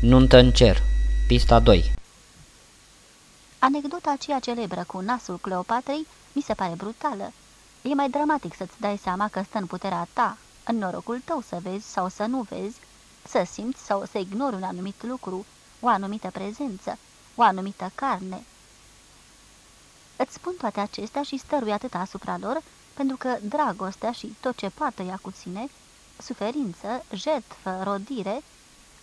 Nuntă în cer Pista 2 Anecdota aceea celebră cu nasul Cleopatrei mi se pare brutală. E mai dramatic să-ți dai seama că stă în puterea ta, în norocul tău să vezi sau să nu vezi, să simți sau să ignori un anumit lucru, o anumită prezență, o anumită carne. Îți spun toate acestea și stărui atât asupra lor, pentru că dragostea și tot ce poartă ea cu ține, suferință, jertfă, rodire,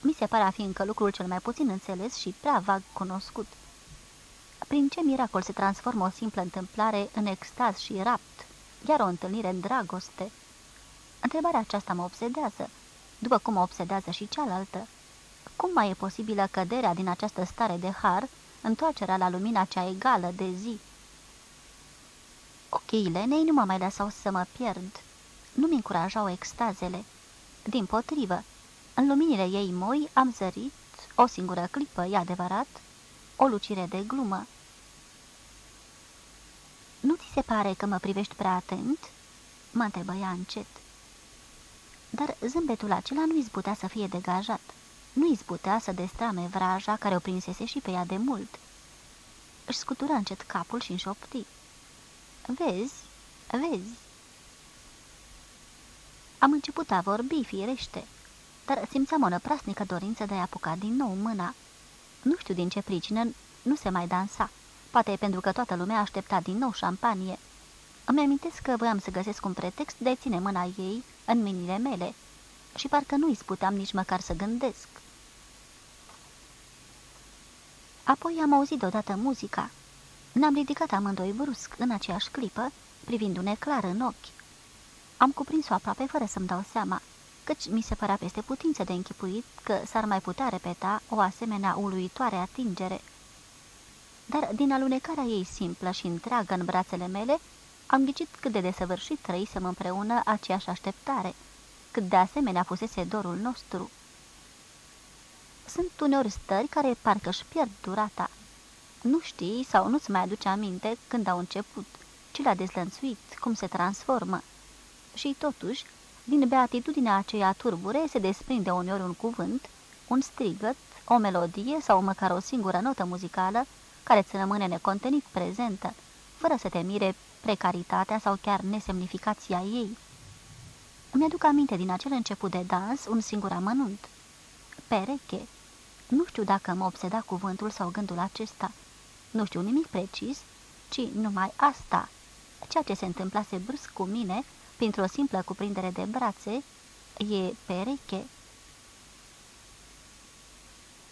mi se pare a fi încă lucrul cel mai puțin înțeles și prea vag cunoscut. Prin ce miracol se transformă o simplă întâmplare în extaz și rapt, iar o întâlnire în dragoste? Întrebarea aceasta mă obsedează, după cum mă obsedează și cealaltă. Cum mai e posibilă căderea din această stare de har, întoarcerea la lumina cea egală de zi? Ochii Elenei nu mă mai lăsau să mă pierd. Nu-mi încurajau extazele. Din potrivă, în luminile ei moi am zărit, o singură clipă, e adevărat, o lucire de glumă. Nu ți se pare că mă privești prea atent?" mă întrebă ea încet. Dar zâmbetul acela nu izbutea să fie degajat. Nu izbutea să destrame vraja care o prinsese și pe ea de mult. Își scutură încet capul și înșopti. Vezi, vezi. Am început a vorbi, firește, dar simțeam o năprasnică dorință de a apuca din nou mâna. Nu știu din ce pricină nu se mai dansa. Poate pentru că toată lumea aștepta din nou șampanie. Îmi amintesc că voiam să găsesc un pretext de a ține mâna ei în mâinile mele și parcă nu-i sputeam nici măcar să gândesc. Apoi am auzit deodată muzica. Ne-am ridicat amândoi brusc în aceeași clipă, privindu-ne clar în ochi. Am cuprins-o aproape fără să-mi dau seama, căci mi se părea peste putință de închipuit că s-ar mai putea repeta o asemenea uluitoare atingere. Dar din alunecarea ei simplă și întreagă în brațele mele, am ghicit cât de desăvârșit trăisem împreună aceeași așteptare, cât de asemenea fusese dorul nostru. Sunt uneori stări care parcă își pierd durata. Nu știi sau nu-ți mai aduce aminte când au început, ci l-a dezlănțuit, cum se transformă. Și totuși, din beatitudinea aceea turbure se desprinde uneori un cuvânt, un strigăt, o melodie sau măcar o singură notă muzicală care ți rămâne necontenit prezentă, fără să te mire precaritatea sau chiar nesemnificația ei. Îmi aduc aminte din acel început de dans un singur amănunt. Pereche. Nu știu dacă mă obseda cuvântul sau gândul acesta. Nu știu nimic precis, ci numai asta. Ceea ce se întâmplase brusc cu mine, printr-o simplă cuprindere de brațe, e pereche.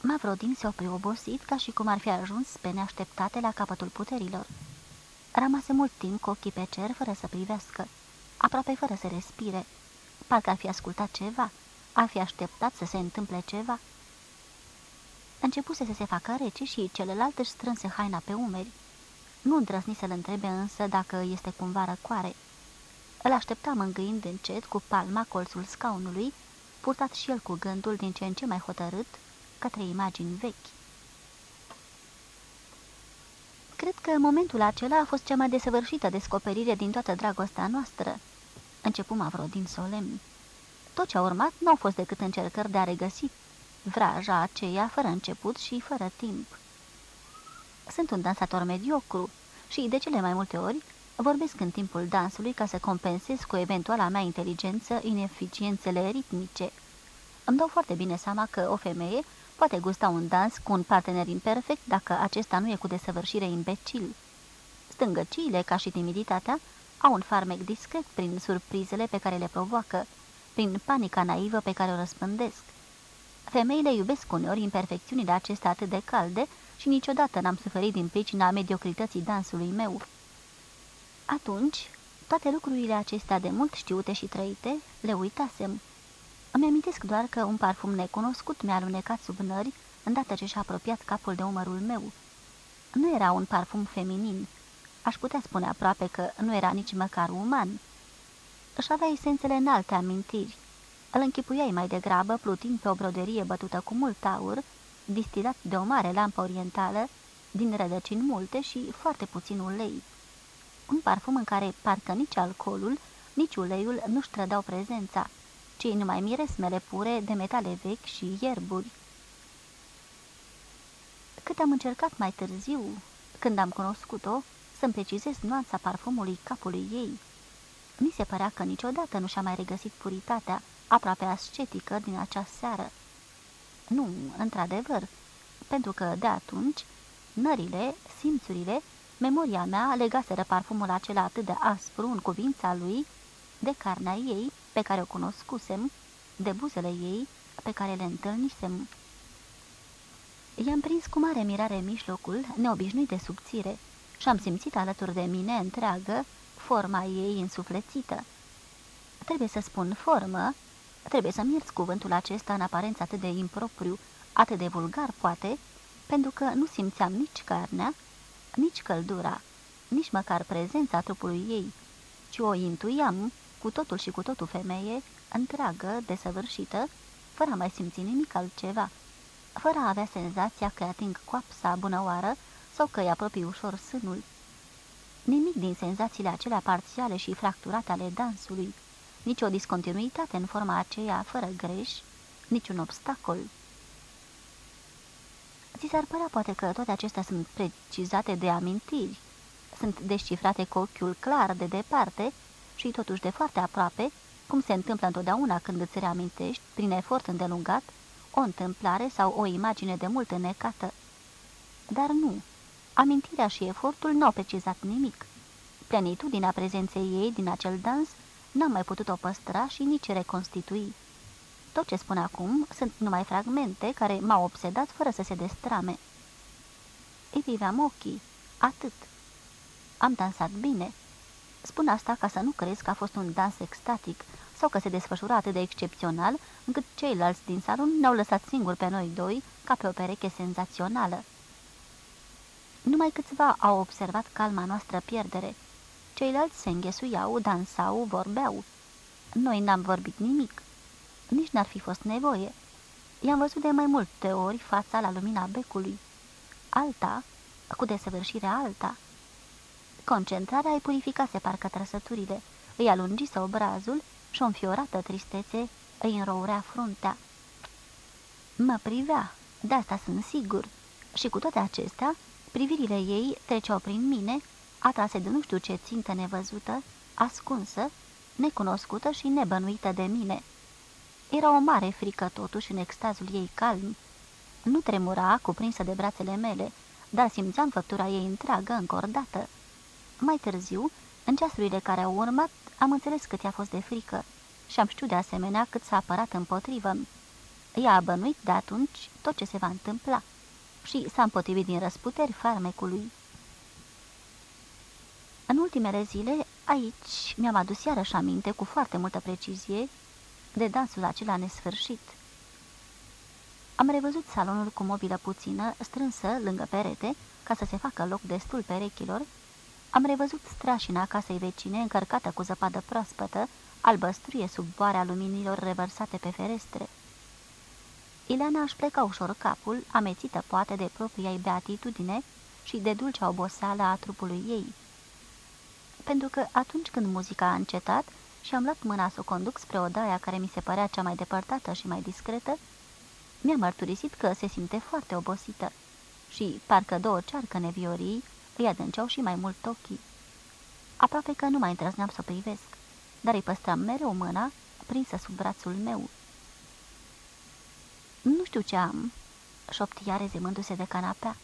Mavrodin se opri obosit, ca și cum ar fi ajuns pe neașteptate la capătul puterilor. Rămase mult timp cu ochii pe cer, fără să privească, aproape fără să respire. Parcă ar fi ascultat ceva, ar fi așteptat să se întâmple ceva. Începuse să se facă rece și celălalt își strânse haina pe umeri. Nu îndrăzni să-l întrebe însă dacă este cumva răcoare. Îl aștepta mângâind încet cu palma colțul scaunului, purtat și el cu gândul din ce în ce mai hotărât către imagini vechi. Cred că momentul acela a fost cea mai desăvârșită descoperire din toată dragostea noastră. Începu Mavrodin solemn. Tot ce a urmat nu au fost decât încercări de a regăsi vraja aceea fără început și fără timp. Sunt un dansator mediocru și, de cele mai multe ori, vorbesc în timpul dansului ca să compensez cu eventuala mea inteligență ineficiențele ritmice. Îmi dau foarte bine seama că o femeie poate gusta un dans cu un partener imperfect dacă acesta nu e cu desăvârșire imbecil. Stângăciile, ca și timiditatea, au un farmec discret prin surprizele pe care le provoacă, prin panica naivă pe care o răspândesc. Femeile iubesc uneori imperfecțiunile acestea atât de calde și niciodată n-am suferit din pricina mediocrității dansului meu. Atunci, toate lucrurile acestea de mult știute și trăite, le uitasem. Îmi amintesc doar că un parfum necunoscut mi-a alunecat sub nări, îndată ce și-a apropiat capul de umărul meu. Nu era un parfum feminin. Aș putea spune aproape că nu era nici măcar uman. Își avea esențele înalte amintiri. Îl închipuiai mai degrabă plutind pe o broderie bătută cu mult aur, distilat de o mare lampă orientală, din rădăcini multe și foarte puțin ulei. Un parfum în care parcă nici alcoolul, nici uleiul nu-și trădau prezența ci numai miresmele pure de metale vechi și ierburi. Cât am încercat mai târziu, când am cunoscut-o, să-mi precizez nuanța parfumului capului ei, mi se părea că niciodată nu și-a mai regăsit puritatea, aproape ascetică, din acea seară. Nu, într-adevăr, pentru că de atunci nările, simțurile, memoria mea legaseră parfumul acela atât de aspru în cuvința lui, de carnea ei, pe care o cunoscusem, de buzele ei, pe care le întâlnisem. I-am prins cu mare mirare mijlocul, neobișnuit de subțire, și am simțit alături de mine întreagă forma ei însuflețită. Trebuie să spun formă, trebuie să-mi ierți cuvântul acesta în aparență atât de impropriu, atât de vulgar, poate, pentru că nu simțeam nici carnea, nici căldura, nici măcar prezența trupului ei, ci o intuiam, cu totul și cu totul femeie, întreagă, desăvârșită, fără a mai simți nimic altceva, fără a avea senzația că ating coapsa bunăoară sau că îi apropii ușor sânul. Nimic din senzațiile acelea parțiale și fracturate ale dansului, nici o discontinuitate în forma aceea fără greș, niciun obstacol. Ți s-ar părea poate că toate acestea sunt precizate de amintiri, sunt descifrate cu ochiul clar de departe și totuși de foarte aproape, cum se întâmplă întotdeauna când îți reamintești, prin efort îndelungat, o întâmplare sau o imagine de mult înnecată. Dar nu, amintirea și efortul nu au precizat nimic. Plenitudinea prezenței ei din acel dans n-am mai putut-o păstra și nici reconstitui. Tot ce spun acum sunt numai fragmente care m-au obsedat fără să se destrame. Îi priveam ochii, atât. Am dansat bine. Spun asta ca să nu crezi că a fost un dans extatic sau că se desfășura atât de excepțional încât ceilalți din salon ne-au lăsat singuri pe noi doi ca pe o pereche senzațională. Numai câțiva au observat calma noastră pierdere. Ceilalți se înghesuiau, dansau, vorbeau. Noi n-am vorbit nimic. Nici n-ar fi fost nevoie. I-am văzut de mai multe ori fața la lumina becului. Alta, cu desăvârșire alta. Concentrarea îi purificase parcă trăsăturile, îi alungise obrazul și o înfiorată tristețe îi înrourea fruntea. Mă privea, de asta sunt sigur, și cu toate acestea, privirile ei treceau prin mine, atrase de nu știu ce țintă nevăzută, ascunsă, necunoscută și nebănuită de mine. Era o mare frică totuși în extazul ei calm. Nu tremura, cuprinsă de brațele mele, dar simțeam făptura ei întreagă, încordată. Mai târziu, în ceasurile care au urmat, am înțeles cât i-a fost de frică și am știut de asemenea cât s-a apărat împotrivă. Ea a bănuit de atunci tot ce se va întâmpla și s-a împotrivit din răsputeri farmecului. În ultimele zile, aici mi-am adus iarăși aminte cu foarte multă precizie de dansul acela nesfârșit. Am revăzut salonul cu mobilă puțină, strânsă lângă perete, ca să se facă loc destul perechilor. Am revăzut strașina casei vecine, încărcată cu zăpadă proaspătă, albăstruie sub boarea luminilor revărsate pe ferestre. Ileana își pleca ușor capul, amețită poate de propria ei beatitudine și de dulcea oboseală a trupului ei. Pentru că atunci când muzica a încetat și am luat mâna să o conduc spre odaia care mi se părea cea mai depărtată și mai discretă, mi-a mărturisit că se simte foarte obosită și parcă două cearcă neviorii îi adânceau și mai mult ochii. Aproape că nu mai îndrăzneam să o privesc, dar îi păstram mereu mâna prinsă sub brațul meu. Nu știu ce am," șoptia rezemându-se de canapea.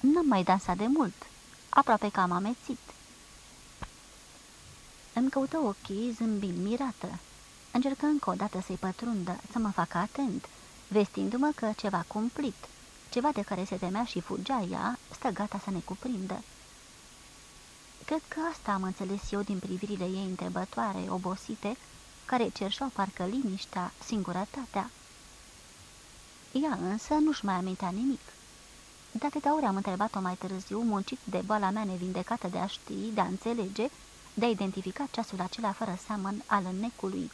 N-am mai dansat de mult, aproape că am amețit." Îmi căută ochii zâmbind mirată. Încercă încă o dată să-i pătrundă, să mă facă atent, vestindu-mă că ceva cumplit, ceva de care se temea și fugea ea, stă gata să ne cuprindă. Cred că asta am înțeles eu din privirile ei întrebătoare, obosite, care cerșau parcă liniștea, singurătatea. Ea însă nu-și mai amintea nimic. De atâtea ori am întrebat-o mai târziu, muncit de boala mea nevindecată de a ști, de a înțelege, de a identifica ceasul acela fără seamăn al necului.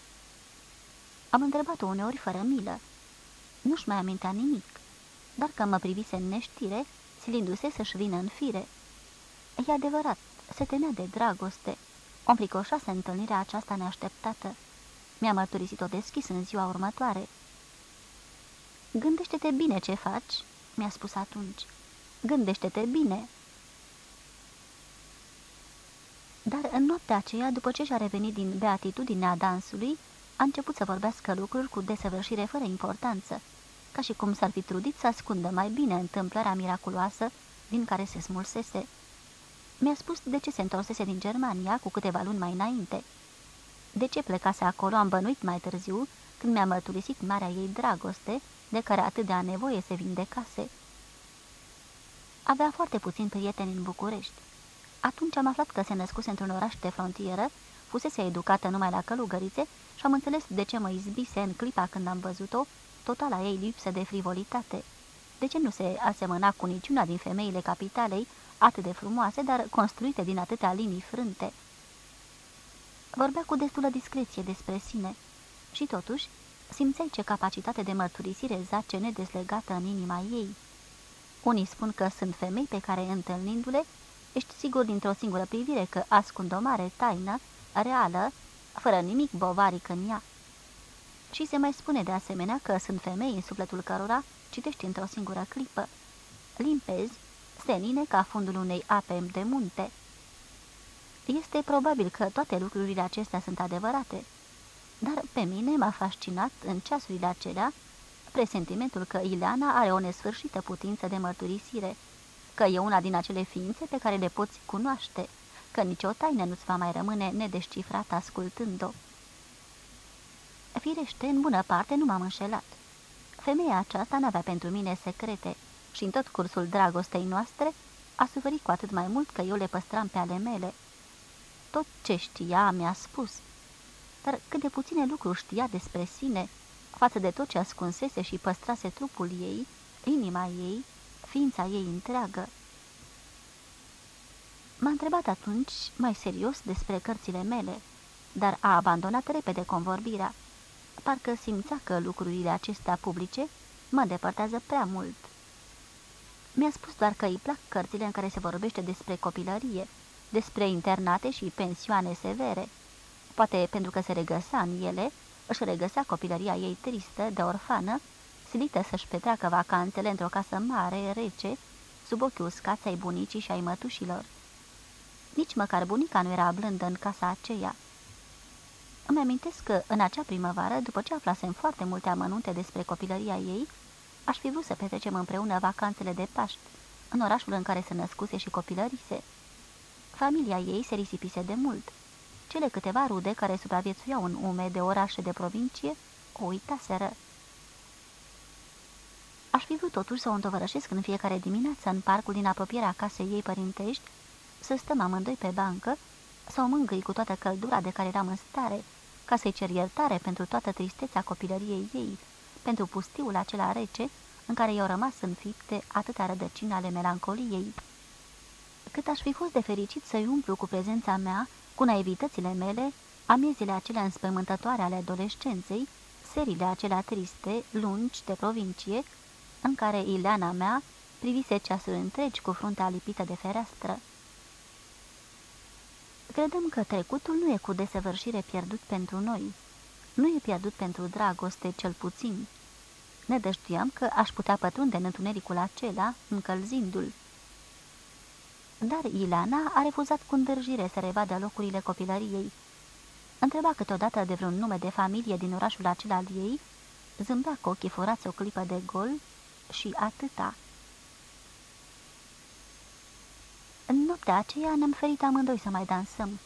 Am întrebat-o uneori fără milă. Nu-și mai amintea nimic, dar că mă privise în neștire, silindu-se să-și vină în fire. E adevărat, se temea de dragoste. O înfricoșase întâlnirea aceasta neașteptată. Mi-a mărturisit-o deschis în ziua următoare. Gândește-te bine ce faci, mi-a spus atunci. Gândește-te bine!" Dar în noaptea aceea, după ce și-a revenit din beatitudinea dansului, a început să vorbească lucruri cu desăvârșire fără importanță, ca și cum s-ar fi trudit să ascundă mai bine întâmplarea miraculoasă din care se smulsese. Mi-a spus de ce se întorsese din Germania cu câteva luni mai înainte. De ce plecase acolo am bănuit mai târziu, când mi-a mărturisit marea ei dragoste, de care atât de a nevoie se vindecase. Avea foarte puțini prieteni în București. Atunci am aflat că se născuse într-un oraș de frontieră, fusese educată numai la călugărițe și am înțeles de ce mă izbise în clipa când am văzut-o, totala ei lipsă de frivolitate. De ce nu se asemăna cu niciuna din femeile capitalei, atât de frumoase, dar construite din atâtea linii frânte? Vorbea cu destulă discreție despre sine și totuși simțeai ce capacitate de mărturisire zace nedeslegată în inima ei. Unii spun că sunt femei pe care, întâlnindu-le, ești sigur dintr-o singură privire că ascund o mare taină, reală, fără nimic bovaric în ea. Și se mai spune de asemenea că sunt femei în sufletul cărora citești într-o singură clipă. Limpezi, stenine ca fundul unei ape de munte. Este probabil că toate lucrurile acestea sunt adevărate, dar pe mine m-a fascinat în ceasurile acelea presentimentul că Ileana are o nesfârșită putință de mărturisire, că e una din acele ființe pe care le poți cunoaște, că nicio taină nu-ți va mai rămâne nedescifrată ascultând-o. Firește, în bună parte nu m-am înșelat. Femeia aceasta n-avea pentru mine secrete și în tot cursul dragostei noastre a suferit cu atât mai mult că eu le păstram pe ale mele. Tot ce știa mi-a spus, dar cât de puține lucruri știa despre sine față de tot ce ascunsese și păstrase trupul ei, inima ei, ființa ei întreagă. M-a întrebat atunci, mai serios, despre cărțile mele, dar a abandonat repede convorbirea. Parcă simțea că lucrurile acestea publice mă depărtează prea mult. Mi-a spus doar că îi plac cărțile în care se vorbește despre copilărie, despre internate și pensioane severe. Poate pentru că se regăsa în ele, își regăsea copilăria ei tristă, de orfană, silită să-și petreacă vacanțele într-o casă mare, rece, sub ochii uscați ai bunicii și ai mătușilor. Nici măcar bunica nu era blândă în casa aceea. Îmi amintesc că, în acea primăvară, după ce aflasem foarte multe amănunte despre copilăria ei, aș fi vrut să petrecem împreună vacanțele de Paști, în orașul în care se născuse și copilărise. Familia ei se risipise de mult. Cele câteva rude care supraviețuiau în ume de orașe de provincie o uitaseră. Aș fi vrut totuși să o întovărășesc în fiecare dimineață în parcul din apropierea casei ei părintești, să stăm amândoi pe bancă, să o mângâi cu toată căldura de care eram în stare, ca să-i cer iertare pentru toată tristețea copilăriei ei, pentru pustiul acela rece, în care i-au rămas înfipte atâtea rădăcini ale melancoliei. Cât aș fi fost de fericit să-i umplu cu prezența mea, cu naivitățile mele, amiezile acelea înspăimântătoare ale adolescenței, serile acelea triste, lungi, de provincie, în care Ileana mea privise ceasul întregi cu fruntea lipită de fereastră. Credem că trecutul nu e cu desăvârșire pierdut pentru noi. Nu e pierdut pentru dragoste, cel puțin. Ne dăștiam că aș putea pătrunde în întunericul acela, încălzindu-l. Dar Ileana a refuzat cu îndârjire să revadă locurile copilăriei. Întreba câteodată de vreun nume de familie din orașul acela al ei, zâmbea cu ochii furați o clipă de gol și atâta. În noaptea aceea ne-am ferit amândoi să mai dansăm.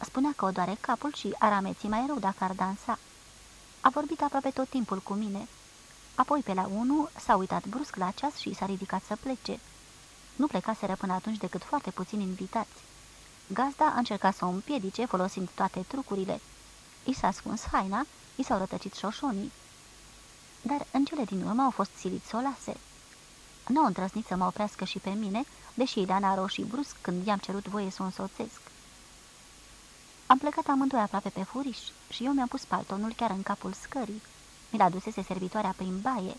Spunea că o doare capul și ar ameți mai rău dacă ar dansa. A vorbit aproape tot timpul cu mine. Apoi pe la unu s-a uitat brusc la ceas și s-a ridicat să plece. Nu plecaseră până atunci decât foarte puțini invitați. Gazda a încercat să o împiedice folosind toate trucurile. I s-a ascuns haina, i s-au rătăcit șoșonii. Dar în cele din urmă au fost siliți să o lase. Nu au îndrăznit să mă oprească și pe mine, deși Ileana a roșii brusc când i-am cerut voie să o însoțesc. Am plecat amândoi aproape pe furiș și eu mi-am pus paltonul chiar în capul scării. Mi-l adusese servitoarea prin baie.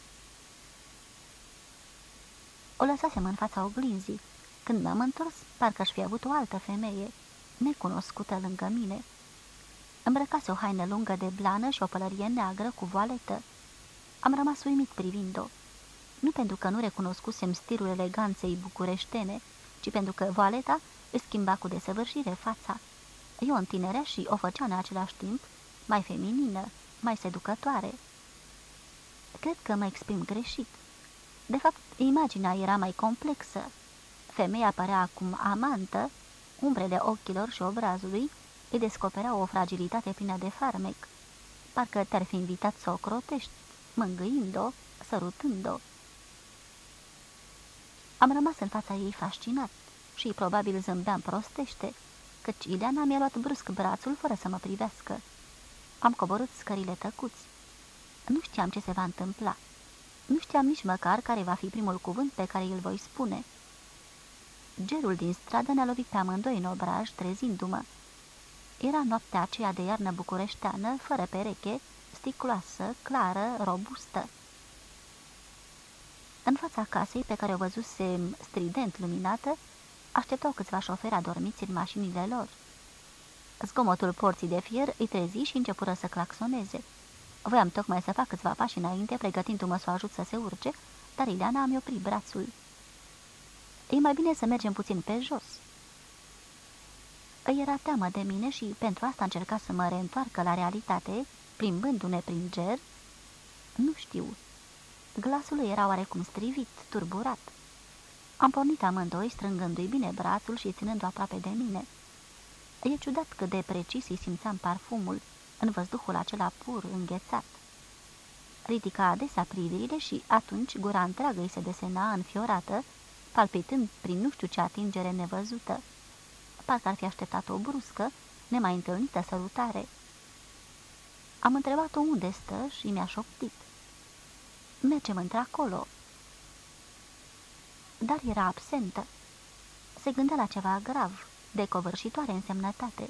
O lăsasem în fața oglinzii. Când m-am întors, parcă aș fi avut o altă femeie, necunoscută lângă mine. Îmbrăcase o haină lungă de blană și o pălărie neagră cu voaletă. Am rămas uimit privind-o. nu pentru că nu recunoscusem stilul eleganței bucureștene, ci pentru că Valeta își schimba cu desăvârșire fața. Eu întinerea și o făcea în același timp mai feminină, mai seducătoare. Cred că mă exprim greșit. De fapt, imaginea era mai complexă. Femeia părea acum amantă, umbrele ochilor și obrazului îi descoperea o fragilitate plină de farmec. Parcă te-ar fi invitat să o crotești, mângâind-o, sărutând-o. Am rămas în fața ei fascinat și probabil zâmbeam prostește, căci Ileana mi-a luat brusc brațul fără să mă privească. Am coborât scările tăcuți. Nu știam ce se va întâmpla. Nu știam nici măcar care va fi primul cuvânt pe care îl voi spune. Gerul din stradă ne-a lovit pe amândoi în obraj, trezindu-mă. Era noaptea aceea de iarnă bucureșteană, fără pereche, sticloasă, clară, robustă. În fața casei, pe care o văzusem strident luminată, așteptau câțiva șoferi adormiți în mașinile lor. Zgomotul porții de fier îi trezi și începură să claxoneze. Voiam tocmai să fac câțiva pași înainte, pregătindu-mă să o ajut să se urce, dar Ileana mi-a oprit brațul. E mai bine să mergem puțin pe jos." Îi era teamă de mine și pentru asta încerca să mă reîntoarcă la realitate, plimbându-ne prin ger. Nu știu. Glasul era oarecum strivit, turburat. Am pornit amândoi, strângându-i bine brațul și ținându aproape de mine. E ciudat cât de precis îi simțeam parfumul, în văzduhul acela pur, înghețat. Ridica adesea privirile și atunci gura întreagă îi se desena înfiorată, palpitând prin nu știu ce atingere nevăzută. Parcă ar fi așteptat o bruscă, nemai întâlnită sărutare. Am întrebat-o unde stă și mi-a șoptit. Mergem într-acolo. Dar era absentă. Se gândea la ceva grav, de covârșitoare însemnătate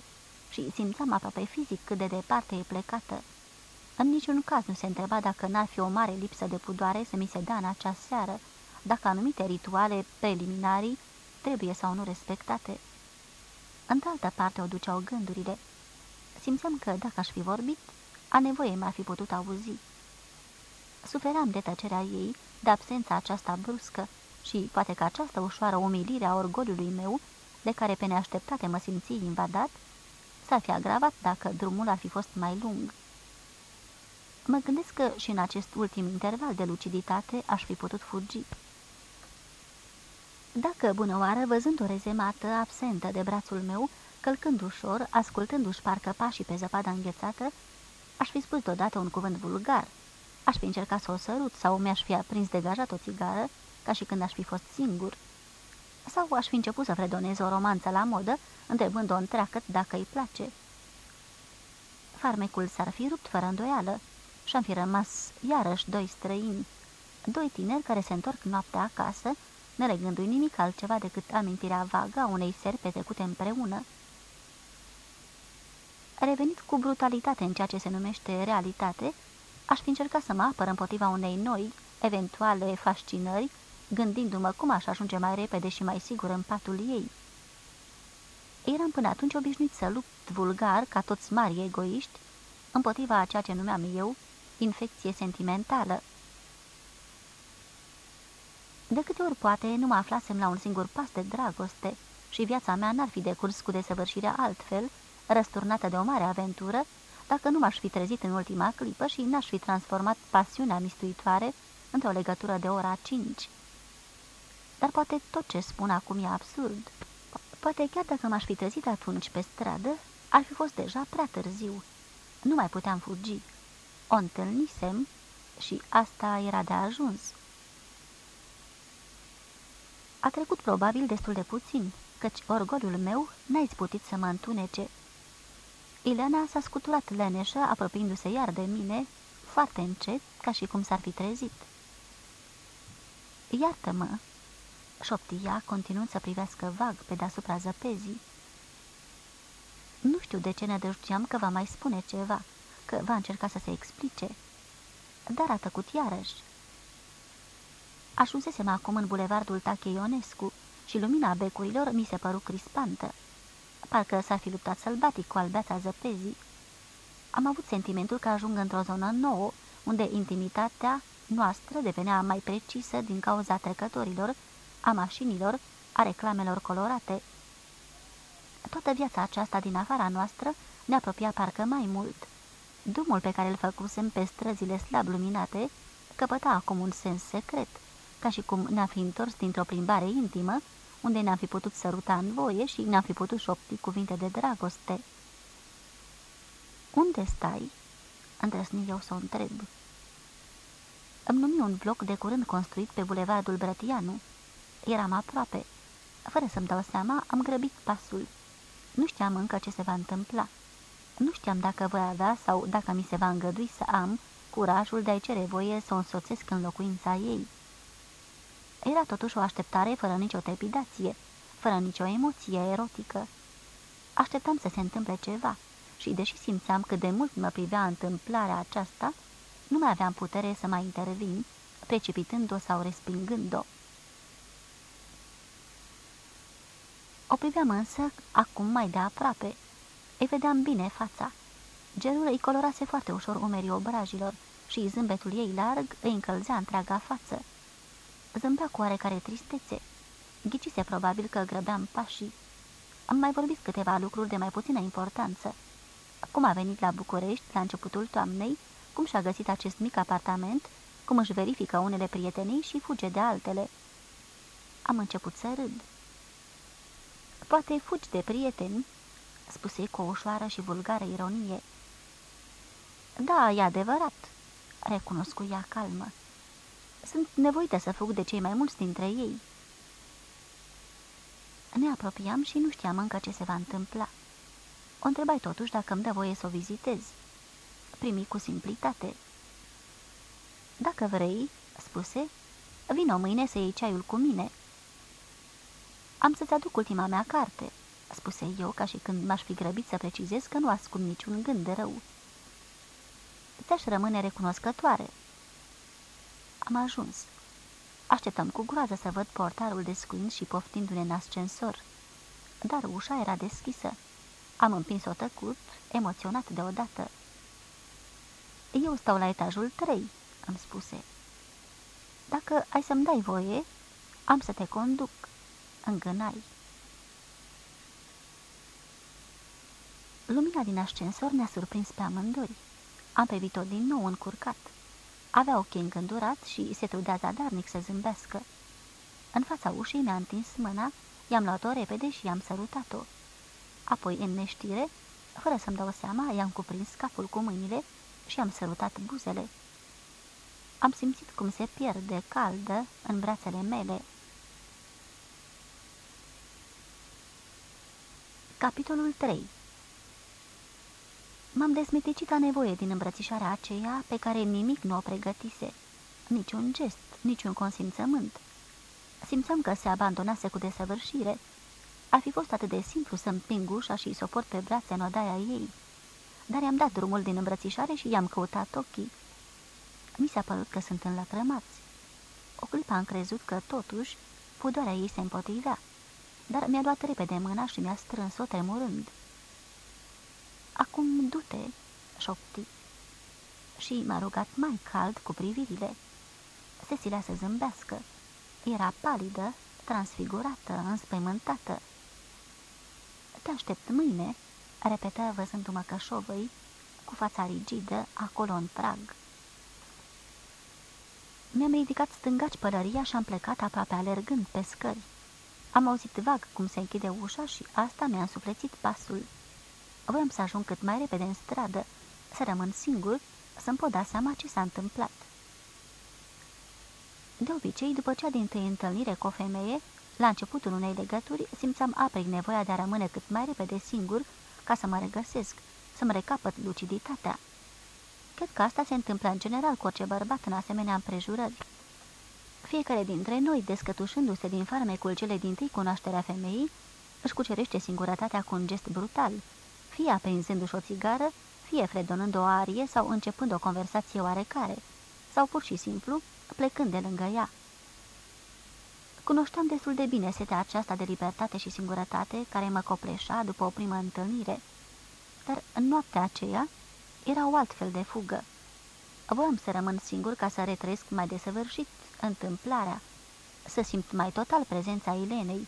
și simțeam aproape fizic cât de departe e plecată. În niciun caz nu se întreba dacă n-ar fi o mare lipsă de pudoare să mi se dea în acea seară, dacă anumite rituale preliminarii trebuie sau nu respectate. Într-altă parte o duceau gândurile. Simțeam că, dacă aș fi vorbit, a nevoie m-ar fi putut auzi. Suferam de tăcerea ei, de absența aceasta bruscă și poate că această ușoară umilire a orgoliului meu, de care pe neașteptate mă simți invadat, s-ar fi agravat dacă drumul ar fi fost mai lung. Mă gândesc că și în acest ultim interval de luciditate aș fi putut fugi. Dacă, bună oară, văzând o rezemată absentă de brațul meu, călcând ușor, ascultându-și parcă pașii pe zăpada înghețată, aș fi spus deodată un cuvânt vulgar, aș fi încercat să o sărut sau mi-aș fi aprins degajat o țigară, ca și când aș fi fost singur. Sau aș fi început să fredonez o romanță la modă, întrebând-o întreagăt dacă îi place. Farmecul s-ar fi rupt fără îndoială și-am fi rămas iarăși doi străini, doi tineri care se întorc noaptea acasă, nelegându-i nimic altceva decât amintirea vagă a unei seri petrecute împreună. Revenit cu brutalitate în ceea ce se numește realitate, aș fi încercat să mă apăr împotriva unei noi, eventuale fascinări, gândindu-mă cum aș ajunge mai repede și mai sigur în patul ei. Eram până atunci obișnuit să lupt vulgar, ca toți mari egoiști, împotriva a ceea ce numeam eu infecție sentimentală. De câte ori poate nu mă aflasem la un singur pas de dragoste și viața mea n-ar fi decurs cu desăvârșirea altfel, răsturnată de o mare aventură, dacă nu m-aș fi trezit în ultima clipă și n-aș fi transformat pasiunea mistuitoare într-o legătură de ora cinci. Dar poate tot ce spun acum e absurd. Poate chiar dacă m-aș fi trezit atunci pe stradă, ar fi fost deja prea târziu. Nu mai puteam fugi. O întâlnisem și asta era de ajuns. A trecut probabil destul de puțin, căci orgolul meu n-a izbutit să mă întunece. Ileana s-a scuturat leneșă, apropiindu-se iar de mine, foarte încet, ca și cum s-ar fi trezit. Iartă-mă!" șoptia, continuând să privească vag pe deasupra zăpezii. Nu știu de ce ne dăjduceam că va mai spune ceva, că va încerca să se explice, dar a tăcut iarăși. Ajunsesem acum în bulevardul Tachei Ionescu și lumina becurilor mi se păru crispantă. Parcă s-ar fi luptat sălbatic cu albeața zăpezii. Am avut sentimentul că ajung într-o zonă nouă, unde intimitatea noastră devenea mai precisă din cauza trecătorilor, a mașinilor, a reclamelor colorate. Toată viața aceasta din afara noastră ne apropia parcă mai mult. Drumul pe care îl făcusem pe străzile slab luminate căpăta acum un sens secret, ca și cum ne-am fi întors dintr-o plimbare intimă, unde ne-am fi putut săruta în voie și ne-am fi putut șopti cuvinte de dragoste. Unde stai?" îndrăsni eu să o întreb. Îmi numi un bloc de curând construit pe bulevardul Brătianu. Eram aproape. Fără să-mi dau seama, am grăbit pasul. Nu știam încă ce se va întâmpla. Nu știam dacă voi avea sau dacă mi se va îngădui să am curajul de a-i cere voie să o însoțesc în locuința ei. Era totuși o așteptare fără nicio trepidație, fără nicio emoție erotică. Așteptam să se întâmple ceva și, deși simțeam cât de mult mă privea întâmplarea aceasta, nu mai aveam putere să mai intervin, precipitând-o sau respingând-o. O priveam însă acum mai de aproape. Îi vedeam bine fața. Gerul îi colorase foarte ușor umerii obrajilor și zâmbetul ei larg îi încălzea întreaga față. Zâmbea cu oarecare tristețe. Ghicise probabil că grăbeam pașii. Am mai vorbit câteva lucruri de mai puțină importanță. Cum a venit la București la începutul toamnei, cum și-a găsit acest mic apartament, cum își verifică unele prietenii și fuge de altele. Am început să râd. Poate fugi de prieteni?" spuse cu o ușoară și vulgară ironie. Da, e adevărat," recunoscu ea calmă. Sunt nevoită să fug de cei mai mulți dintre ei." Ne apropiam și nu știam încă ce se va întâmpla. O întrebai totuși dacă îmi dă voie să o vizitez. Primi cu simplitate. Dacă vrei," spuse, vino mâine să iei ceaiul cu mine." Am să-ți aduc ultima mea carte," spuse eu, ca și când m-aș fi grăbit să precizez că nu ascund niciun gând de rău. Ți-aș rămâne recunoscătoare." Am ajuns. Așteptam cu groază să văd portarul descuind și poftindu-ne în ascensor. Dar ușa era deschisă. Am împins-o tăcut, emoționat deodată. Eu stau la etajul 3," îmi spuse. Dacă ai să-mi dai voie, am să te conduc." îngânai. Lumina din ascensor ne-a surprins pe amândoi. Am privit-o din nou încurcat. Avea ochii îngândurat și se trudea zadarnic să zâmbească. În fața ușii mi-a întins mâna, i-am luat-o repede și i-am sărutat-o. Apoi, în neștire, fără să-mi dau seama, i-am cuprins capul cu mâinile și am sărutat buzele. Am simțit cum se pierde caldă în brațele mele. Capitolul 3 M-am desmeticit la nevoie din îmbrățișarea aceea pe care nimic nu o pregătise. Niciun gest, niciun consimțământ. Simțeam că se abandonase cu desăvârșire. Ar fi fost atât de simplu să împing ușa și să o port pe brațe în odaia ei. Dar i-am dat drumul din îmbrățișare și i-am căutat ochii. Mi s-a părut că sunt înlătrămați. O clipă am crezut că, totuși, pudoarea ei se împotrivea dar mi-a luat repede mâna și mi-a strâns-o tremurând. Acum du-te, șopti. Și m-a rugat mai cald cu privirile. Cecilia să zâmbească. Era palidă, transfigurată, înspăimântată. Te aștept mâine, repetă văzându-mă că șovăi, cu fața rigidă, acolo în prag. Mi-am ridicat stângaci pălăria și am plecat aproape alergând pe scări. Am auzit vag cum se închide ușa și asta mi-a însuflețit pasul. Voiam să ajung cât mai repede în stradă, să rămân singur, să-mi pot da seama ce s-a întâmplat. De obicei, după cea din tâi întâlnire cu o femeie, la începutul unei legături, simțeam aprig nevoia de a rămâne cât mai repede singur ca să mă regăsesc, să-mi recapăt luciditatea. Cred că asta se întâmplă în general cu orice bărbat în asemenea împrejurări. Fiecare dintre noi, descătușându-se din farmecul cele din tâi cunoașterea femeii, își cucerește singurătatea cu un gest brutal, fie aprinzându-și o țigară, fie fredonând o arie sau începând o conversație oarecare, sau pur și simplu plecând de lângă ea. Cunoșteam destul de bine setea aceasta de libertate și singurătate care mă copleșa după o primă întâlnire, dar în noaptea aceea era o altfel de fugă. Voiam să rămân singur ca să retrăiesc mai desăvârșit întâmplarea, să simt mai total prezența Elenei,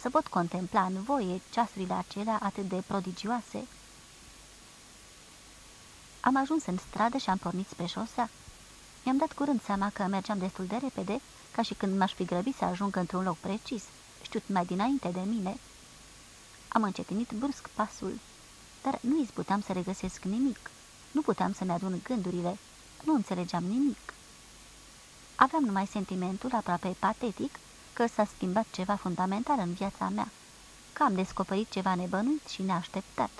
să pot contempla în voie ceasurile acelea atât de prodigioase. Am ajuns în stradă și am pornit spre șosea. Mi-am dat curând seama că mergeam destul de repede, ca și când m-aș fi grăbit să ajung într-un loc precis, știut mai dinainte de mine. Am încetinit brusc pasul, dar nu izbuteam să regăsesc nimic. Nu puteam să-mi adun gândurile, nu înțelegeam nimic. Aveam numai sentimentul aproape patetic că s-a schimbat ceva fundamental în viața mea, că am descoperit ceva nebănuit și neașteptat.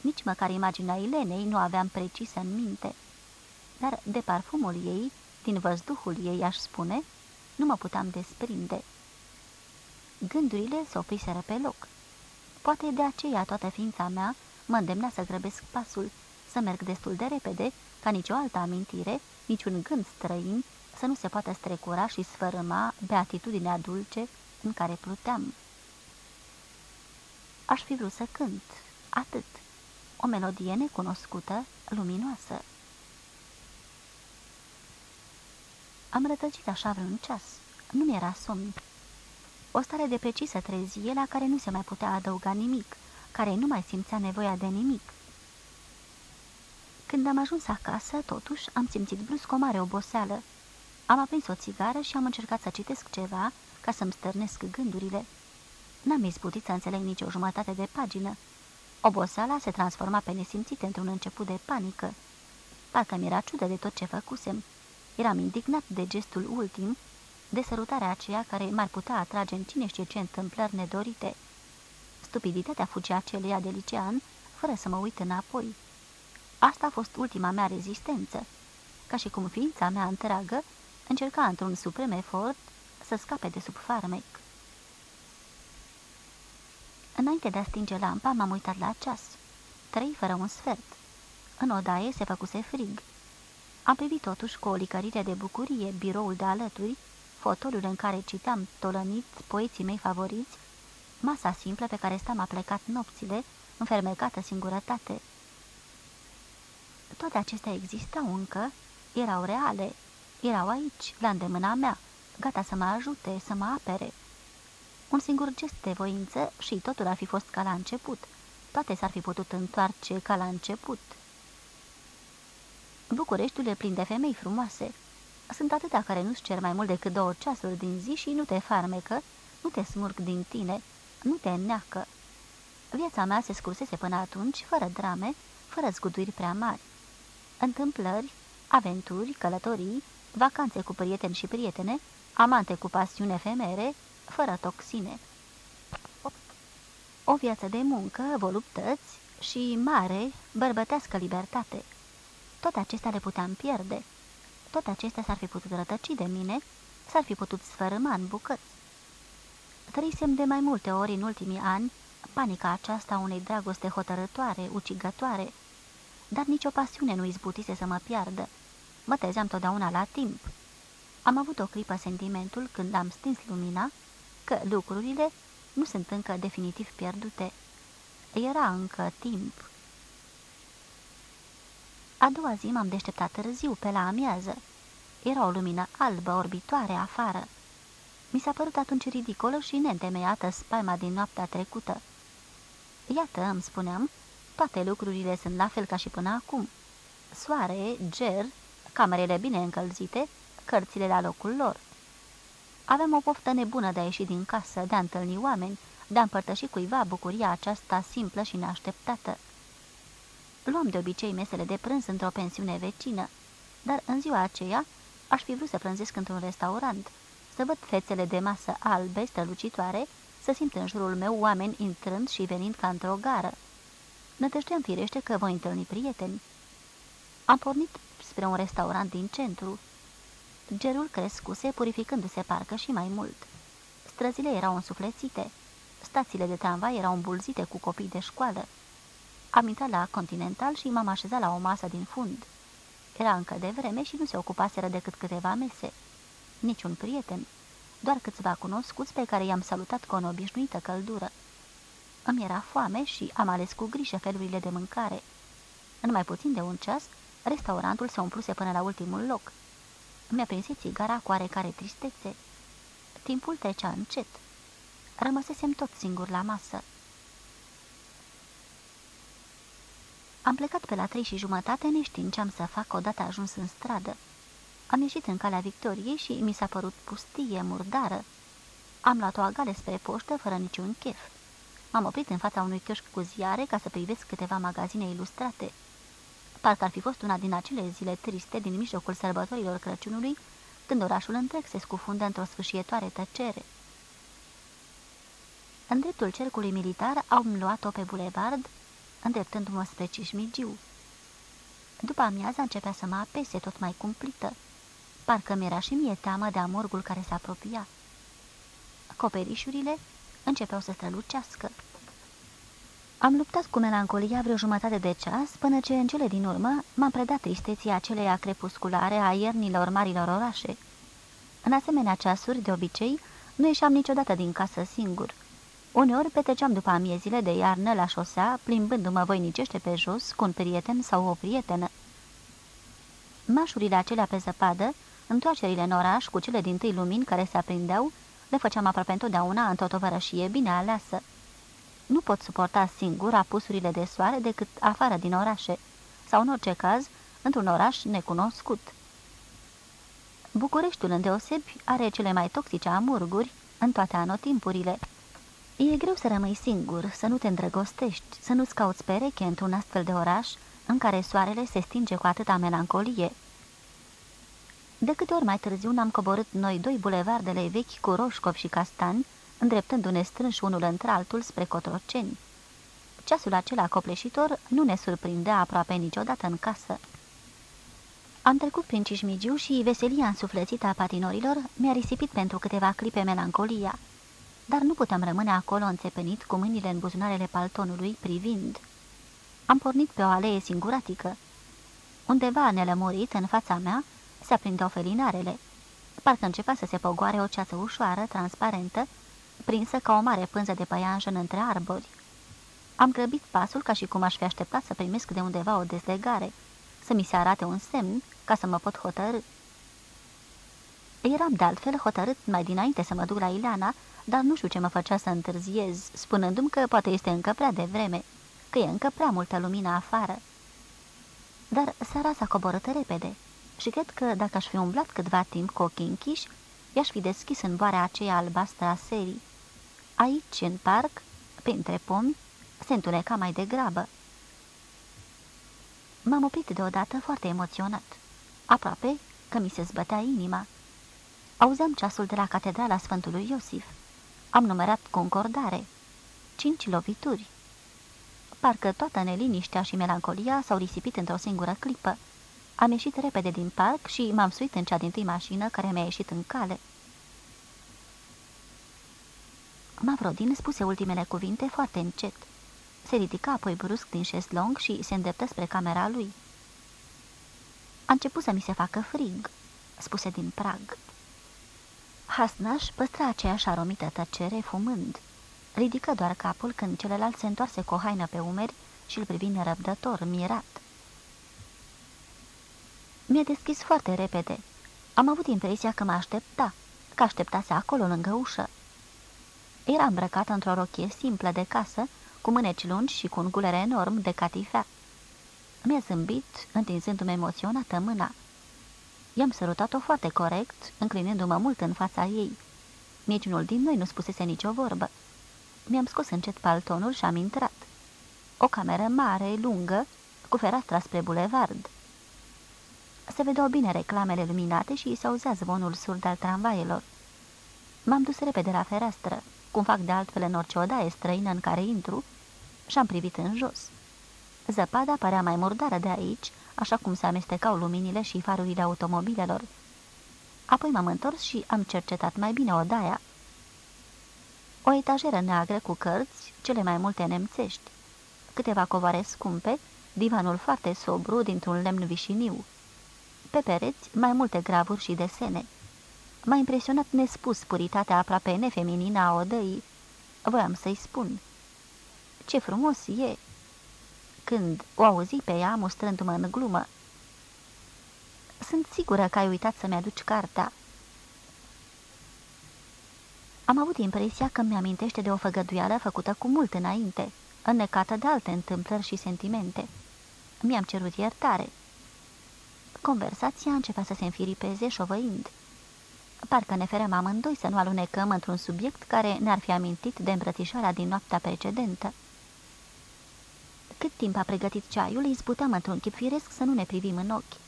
Nici măcar imaginea Ilenei nu aveam precisă în minte, dar de parfumul ei, din văzduhul ei, aș spune, nu mă puteam desprinde. Gândurile se opriseră pe loc. Poate de aceea toată ființa mea mă îndemna să grăbesc pasul, să merg destul de repede, ca nicio altă amintire, niciun gând străin să nu se poată strecura și sfărâma beatitudinea dulce în care pluteam. Aș fi vrut să cânt, atât, o melodie necunoscută, luminoasă. Am rătăcit așa vreun ceas. Nu mi-era somn. O stare de precisă trezie la care nu se mai putea adăuga nimic, care nu mai simțea nevoia de nimic. Când am ajuns acasă, totuși, am simțit brusc o mare oboseală. Am aprins o țigară și am încercat să citesc ceva ca să-mi stărnesc gândurile. N-am izbutit să înțeleg nicio jumătate de pagină. Oboseala se transforma pe nesimțit într-un început de panică. Parcă mi-era ciudă de tot ce făcusem. Eram indignat de gestul ultim, de sărutarea aceea care m-ar putea atrage în cine știe ce întâmplări nedorite. Stupiditatea fugea aceleia de licean, fără să mă uit înapoi. Asta a fost ultima mea rezistență, ca și cum ființa mea întreagă încerca într-un suprem efort să scape de sub farmec. Înainte de a stinge lampa, m-am uitat la ceas. Trei fără un sfert. În odaie se făcuse frig. Am privit totuși cu o licărire de bucurie biroul de alături, fotolul în care citam tolănit poeții mei favoriți, masa simplă pe care stam aplecat nopțile, în fermecată singurătate. Toate acestea existau încă, erau reale, erau aici, la îndemâna mea, gata să mă ajute, să mă apere. Un singur gest de voință și totul ar fi fost ca la început. Toate s-ar fi putut întoarce ca la început. Bucureștiul e plin de femei frumoase. Sunt atâtea care nu-ți cer mai mult decât două ceasuri din zi și nu te farmecă, nu te smurg din tine, nu te înneacă. Viața mea se scursese până atunci, fără drame, fără zguduiri prea mari. Întâmplări, aventuri, călătorii, vacanțe cu prieteni și prietene, amante cu pasiune efemere, fără toxine. O viață de muncă, voluptăți și mare, bărbătească libertate. Toate acestea le puteam pierde. Toate acestea s-ar fi putut rătăci de mine, s-ar fi putut sfărâma în bucăți. Trăisem de mai multe ori în ultimii ani panica aceasta unei dragoste hotărătoare, ucigătoare, dar nicio pasiune nu izbutise să mă piardă. Mă trezeam totdeauna la timp. Am avut o clipă sentimentul când am stins lumina că lucrurile nu sunt încă definitiv pierdute. Era încă timp. A doua zi m-am deșteptat târziu, pe la amiază. Era o lumină albă, orbitoare afară. Mi s-a părut atunci ridicolă și neîntemeiată spaima din noaptea trecută. Iată, îmi spuneam, toate lucrurile sunt la fel ca și până acum. Soare, ger, camerele bine încălzite, cărțile la locul lor. Avem o poftă nebună de a ieși din casă, de a întâlni oameni, de a împărtăși cuiva bucuria aceasta simplă și neașteptată. Luam de obicei mesele de prânz într-o pensiune vecină, dar în ziua aceea aș fi vrut să prânzesc într-un restaurant, să văd fețele de masă albe, strălucitoare, să simt în jurul meu oameni intrând și venind ca într-o gară. Nătășteam firește că voi întâlni prieteni. Am pornit spre un restaurant din centru. Gerul crescuse, purificându-se parcă și mai mult. Străzile erau însuflețite. Stațiile de tramvai erau îmbulzite cu copii de școală. Am intrat la Continental și m-am așezat la o masă din fund. Era încă de vreme și nu se ocupaseră decât câteva mese. Niciun prieten, doar câțiva cunoscuți pe care i-am salutat cu o obișnuită căldură. Îmi era foame și am ales cu grijă felurile de mâncare. În mai puțin de un ceas, Restaurantul se umpluse până la ultimul loc. Mi-a prinsit țigara cu oarecare tristețe. Timpul trecea încet. Rămăsesem tot singur la masă. Am plecat pe la trei și jumătate, neștiind ce am să fac odată ajuns în stradă. Am ieșit în calea Victoriei și mi s-a părut pustie, murdară. Am luat o agale spre poștă, fără niciun chef. M-am oprit în fața unui chioșc cu ziare ca să privesc câteva magazine ilustrate. Parcă ar fi fost una din acele zile triste din mijlocul sărbătorilor Crăciunului, când orașul întreg se scufundă într-o sfâșietoare tăcere. În dreptul cercului militar am luat-o pe bulevard, îndreptându-mă spre Cismigiu. După amiaza începea să mă apese tot mai cumplită. Parcă mi-era și mie teamă de amorgul care se apropia. Coperișurile începeau să strălucească. Am luptat cu melancolia vreo jumătate de ceas, până ce, în cele din urmă, m-am predat tristeții aceleia crepusculare a iernilor marilor orașe. În asemenea ceasuri, de obicei, nu ieșeam niciodată din casă singur. Uneori petreceam după amiezile de iarnă la șosea, plimbându-mă voinicește pe jos cu un prieten sau o prietenă. Mașurile acelea pe zăpadă, întoarcerile în oraș cu cele din tâi lumini care se aprindeau, le făceam aproape întotdeauna într-o tovărășie bine aleasă. Nu pot suporta singur apusurile de soare decât afară din orașe, sau în orice caz, într-un oraș necunoscut. Bucureștiul îndeosebi are cele mai toxice amurguri în toate anotimpurile. E greu să rămâi singur, să nu te îndrăgostești, să nu-ți cauți pereche într-un astfel de oraș în care soarele se stinge cu atâta melancolie. De câte ori mai târziu n-am coborât noi doi bulevardele vechi cu Roșcov și Castani, îndreptându-ne strânși unul între altul spre Cotroceni. Ceasul acela copleșitor nu ne surprindea aproape niciodată în casă. Am trecut prin Cismigiu și veselia însuflețită a patinorilor mi-a risipit pentru câteva clipe melancolia, dar nu puteam rămâne acolo înțepenit cu mâinile în buzunarele paltonului, privind. Am pornit pe o alee singuratică. Undeva nelămurit, în fața mea, se aprindeau felinarele. Parcă începea să se pogoare o ceață ușoară, transparentă, prinsă ca o mare pânză de păianjen între arbori. Am grăbit pasul ca și cum aș fi așteptat să primesc de undeva o dezlegare, să mi se arate un semn ca să mă pot hotărâ. Eram de altfel hotărât mai dinainte să mă duc la Ileana, dar nu știu ce mă făcea să întârziez, spunându-mi că poate este încă prea devreme, că e încă prea multă lumină afară. Dar seara s-a coborât repede și cred că dacă aș fi umblat câtva timp cu ochii închiși, i-aș fi deschis în boarea aceea albastră a serii. Aici, în parc, printre pomi, se întuneca mai degrabă. M-am oprit deodată foarte emoționat, aproape că mi se zbătea inima. Auzeam ceasul de la catedrala Sfântului Iosif. Am numerat concordare. Cinci lovituri. Parcă toată neliniștea și melancolia s-au risipit într-o singură clipă. Am ieșit repede din parc și m-am suit în cea din tâi mașină care mi-a ieșit în cale. Mavrodin spuse ultimele cuvinte foarte încet. Se ridica apoi brusc din șeslong și se îndreptă spre camera lui. A început să mi se facă frig, spuse din prag. Hasnaș păstra aceeași aromită tăcere, fumând. Ridică doar capul când celălalt se întoarse cu o haină pe umeri și îl privi nerăbdător, mirat. Mi-a deschis foarte repede. Am avut impresia că mă aștepta, că așteptase acolo lângă ușă. Era îmbrăcată într-o rochie simplă de casă, cu mâneci lungi și cu un guler enorm de catifea. Mi-a zâmbit, întinzându-mi emoționată mâna. I-am sărutat-o foarte corect, înclinându-mă mult în fața ei. Niciunul din noi nu spusese nicio vorbă. Mi-am scos încet paltonul și am intrat. O cameră mare, lungă, cu fereastra spre bulevard. Se vedeau bine reclamele luminate și se auzea zvonul surd al tramvaielor. M-am dus repede la fereastră, cum fac de altfel în orice odaie străină în care intru, și am privit în jos. Zăpada părea mai murdară de aici, așa cum se amestecau luminile și farurile automobilelor. Apoi m-am întors și am cercetat mai bine odaia. O etajeră neagră cu cărți, cele mai multe nemțești, câteva covoare scumpe, divanul foarte sobru dintr-un lemn vișiniu. Pe pereți, mai multe gravuri și desene. M-a impresionat nespus puritatea aproape nefeminină a odăii. Voiam să-i spun. Ce frumos e! Când o auzi pe ea, mustrându-mă în glumă, Sunt sigură că ai uitat să-mi aduci cartea." Am avut impresia că mi-amintește de o făgăduială făcută cu mult înainte, înnecată de alte întâmplări și sentimente. Mi-am cerut iertare. Conversația începea să se înfiripeze șovăind. Parcă ne feream amândoi să nu alunecăm într-un subiect care ne-ar fi amintit de îmbrățișarea din noaptea precedentă. Cât timp a pregătit ceaiul, îi sputeam într-un chip firesc să nu ne privim în ochi.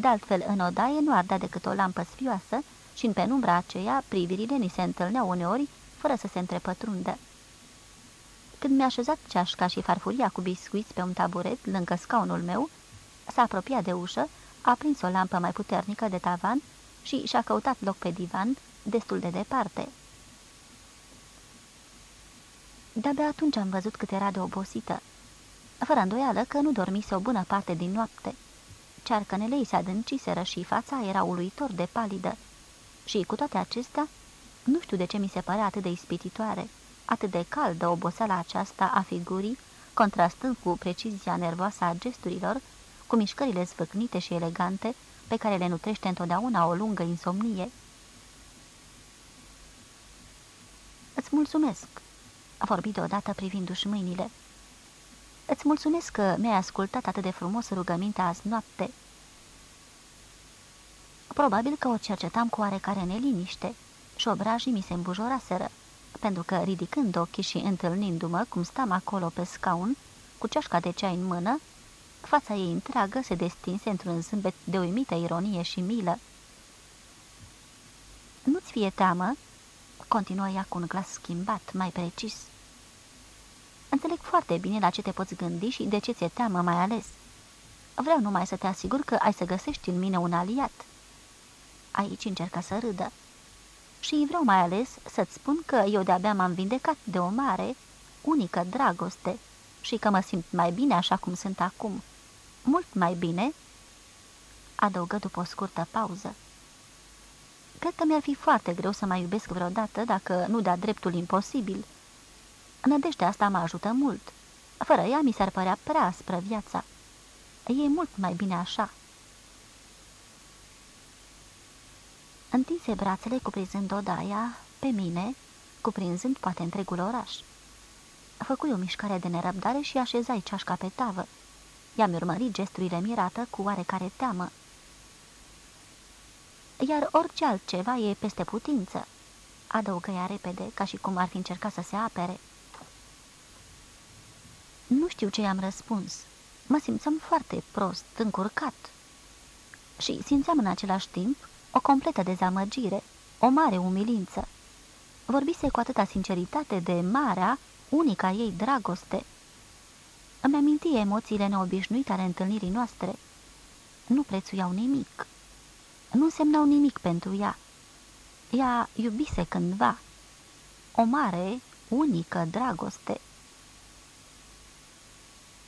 De altfel, în odaie nu ardea decât o lampă sfioasă și în penumbra aceea privirile ni se întâlneau uneori fără să se întrepătrundă. Când mi-a așezat ceașca și farfuria cu biscuiți pe un taburet lângă scaunul meu, s-a apropiat de ușă, a prins o lampă mai puternică de tavan și și-a căutat loc pe divan, destul de departe. De-abia atunci am văzut cât era de obosită. Fără îndoială că nu dormise o bună parte din noapte. Cearcănele ei se adânciseră și fața era uluitor de palidă. Și cu toate acestea, nu știu de ce mi se părea atât de ispititoare, atât de caldă oboseala aceasta a figurii, contrastând cu precizia nervoasă a gesturilor, cu mișcările zvâcnite și elegante, pe care le nutrește întotdeauna o lungă insomnie. Îți mulțumesc, a vorbit deodată privindu-și mâinile. Îți mulțumesc că mi-ai ascultat atât de frumos rugămintea azi noapte. Probabil că o cercetam cu oarecare neliniște și obrajii mi se îmbujoraseră, pentru că, ridicând ochii și întâlnindu-mă cum stam acolo pe scaun, cu ceașca de ceai în mână, fața ei întreagă se destinse într-un zâmbet de uimită ironie și milă. Nu-ți fie teamă?" continuă ea cu un glas schimbat, mai precis. Înțeleg foarte bine la ce te poți gândi și de ce ți-e teamă mai ales. Vreau numai să te asigur că ai să găsești în mine un aliat." Aici încerca să râdă. Și vreau mai ales să-ți spun că eu de-abia m-am vindecat de o mare, unică dragoste și că mă simt mai bine așa cum sunt acum. Mult mai bine, adăugă după o scurtă pauză. Cred că mi-ar fi foarte greu să mai iubesc vreodată dacă nu da dreptul imposibil. Nădejdea asta mă ajută mult. Fără ea mi s-ar părea prea aspră viața. E mult mai bine așa. Întinse brațele cuprinzând odaia, pe mine, cuprinzând poate întregul oraș. Făcui o mișcare de nerăbdare și așezai ceașca pe tavă. I-am urmărit gesturile mirată cu oarecare teamă. Iar orice altceva e peste putință, adăugă ea repede, ca și cum ar fi încercat să se apere. Nu știu ce i-am răspuns. Mă simțeam foarte prost, încurcat. Și simțeam în același timp o completă dezamăgire, o mare umilință. Vorbise cu atâta sinceritate de marea, unica ei dragoste. Îmi aminti emoțiile neobișnuite ale întâlnirii noastre. Nu prețuiau nimic. Nu însemnau nimic pentru ea. Ea iubise cândva. O mare, unică dragoste.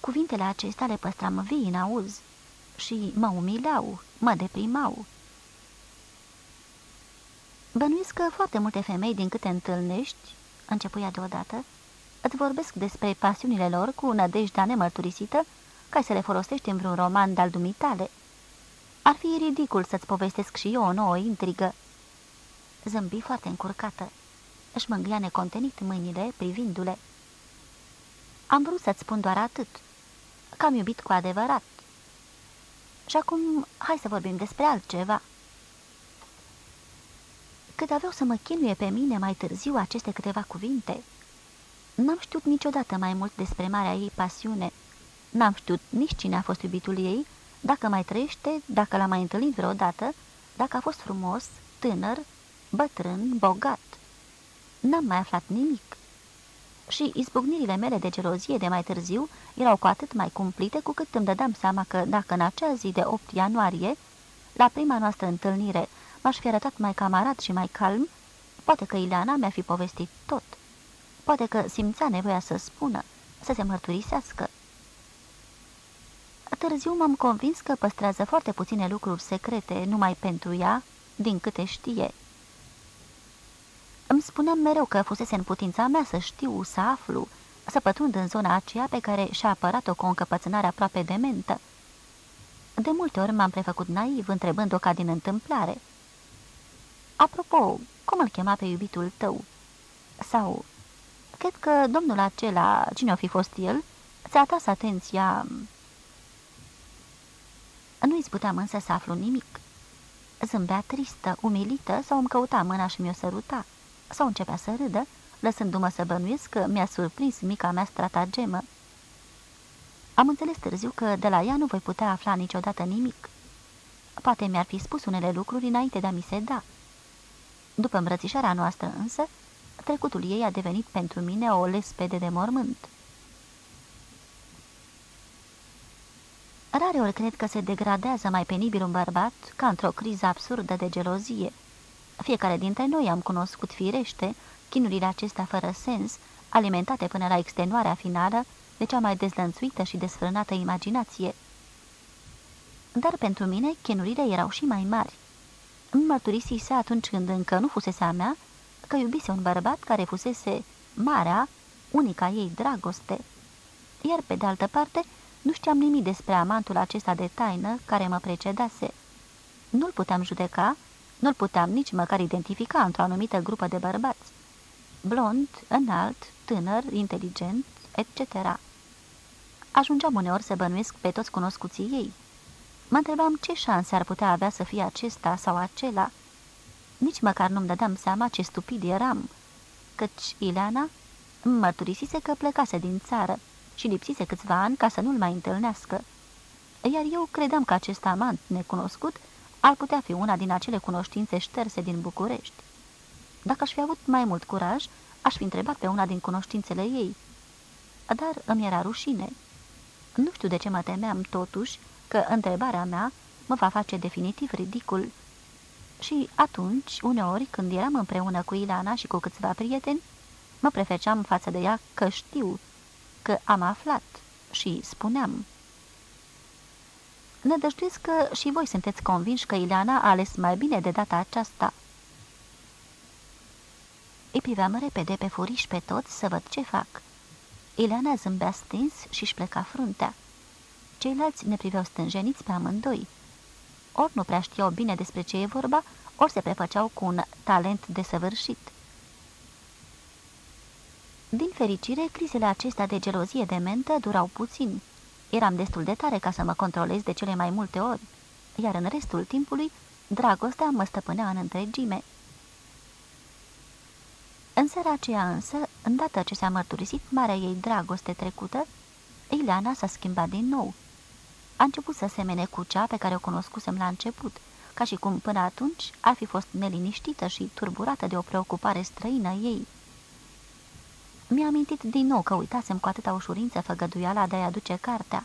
Cuvintele acestea le păstram vii în auz și mă umileau, mă deprimau. Bănuiesc că foarte multe femei din câte întâlnești, începuia deodată, îți vorbesc despre pasiunile lor cu nădejdea nemărturisită ca să le folosești în vreun roman de-al dumitale. Ar fi ridicul să-ți povestesc și eu o nouă intrigă. Zâmbi foarte încurcată. Își mângâia necontenit mâinile, privindu-le. Am vrut să-ți spun doar atât, că am iubit cu adevărat. Și acum, hai să vorbim despre altceva. Cât aveau să mă chinuie pe mine mai târziu aceste câteva cuvinte, N-am știut niciodată mai mult despre marea ei pasiune. N-am știut nici cine a fost iubitul ei, dacă mai trăiește, dacă l-a mai întâlnit vreodată, dacă a fost frumos, tânăr, bătrân, bogat. N-am mai aflat nimic. Și izbucnirile mele de gelozie de mai târziu erau cu atât mai cumplite cu cât îmi dădeam seama că dacă în acea zi de 8 ianuarie, la prima noastră întâlnire, m-aș fi arătat mai camarat și mai calm, poate că Ileana mi-a fi povestit tot. Poate că simțea nevoia să spună, să se mărturisească. Târziu m-am convins că păstrează foarte puține lucruri secrete numai pentru ea, din câte știe. Îmi spuneam mereu că fusese în putința mea să știu, să aflu, să pătrund în zona aceea pe care și-a apărat-o cu o încăpățânare aproape dementă. De multe ori m-am prefăcut naiv, întrebând-o ca din întâmplare. Apropo, cum îl chema pe iubitul tău? Sau, cred că domnul acela, cine o fi fost el, ți-a atras atenția... Nu-i puteam însă să aflu nimic. Zâmbea tristă, umilită sau îmi căuta mâna și mi-o săruta, sau începea să râdă, lăsându-mă să bănuiesc că mi-a surprins mica mea stratagemă. Am înțeles târziu că de la ea nu voi putea afla niciodată nimic. Poate mi-ar fi spus unele lucruri înainte de a mi se da. După îmbrățișarea noastră însă, trecutul ei a devenit pentru mine o lespede de mormânt. Rareori cred că se degradează mai penibil un bărbat ca într-o criză absurdă de gelozie. Fiecare dintre noi am cunoscut firește chinurile acestea fără sens, alimentate până la extenuarea finală de cea mai dezlănțuită și desfrânată imaginație. Dar pentru mine chinurile erau și mai mari. Îmi mărturisise atunci când încă nu fusese a mea că iubise un bărbat care fusese marea, unica ei dragoste. Iar pe de altă parte, nu știam nimic despre amantul acesta de taină care mă precedase. Nu-l puteam judeca, nu-l puteam nici măcar identifica într-o anumită grupă de bărbați. Blond, înalt, tânăr, inteligent, etc. Ajungeam uneori să bănuiesc pe toți cunoscuții ei. Mă întrebam ce șanse ar putea avea să fie acesta sau acela. Nici măcar nu-mi dădeam seama ce stupid eram, căci Ileana îmi mărturisise că plecase din țară și lipsise câțiva ani ca să nu-l mai întâlnească. Iar eu credeam că acest amant necunoscut ar putea fi una din acele cunoștințe șterse din București. Dacă aș fi avut mai mult curaj, aș fi întrebat pe una din cunoștințele ei. Dar îmi era rușine. Nu știu de ce mă temeam, totuși, că întrebarea mea mă va face definitiv ridicul. Și atunci, uneori, când eram împreună cu Ilana și cu câțiva prieteni, mă prefeceam față de ea că știu că am aflat și spuneam. Nădăjduiesc că și voi sunteți convinși că Ileana a ales mai bine de data aceasta. Îi priveam repede pe furiș pe toți să văd ce fac. Ileana zâmbea stins și-și pleca fruntea. Ceilalți ne priveau stânjeniți pe amândoi. Ori nu prea știau bine despre ce e vorba, ori se prefăceau cu un talent desăvârșit. Din fericire, crizele acestea de gelozie de mentă durau puțin. Eram destul de tare ca să mă controlez de cele mai multe ori, iar în restul timpului, dragostea mă stăpânea în întregime. În seara aceea însă, îndată ce s-a mărturisit marea ei dragoste trecută, Ileana s-a schimbat din nou. A început să semene cu cea pe care o cunoscusem la început, ca și cum până atunci ar fi fost neliniștită și turburată de o preocupare străină ei. Mi-a amintit din nou că uitasem cu atâta ușurință făgăduiala de a-i aduce cartea.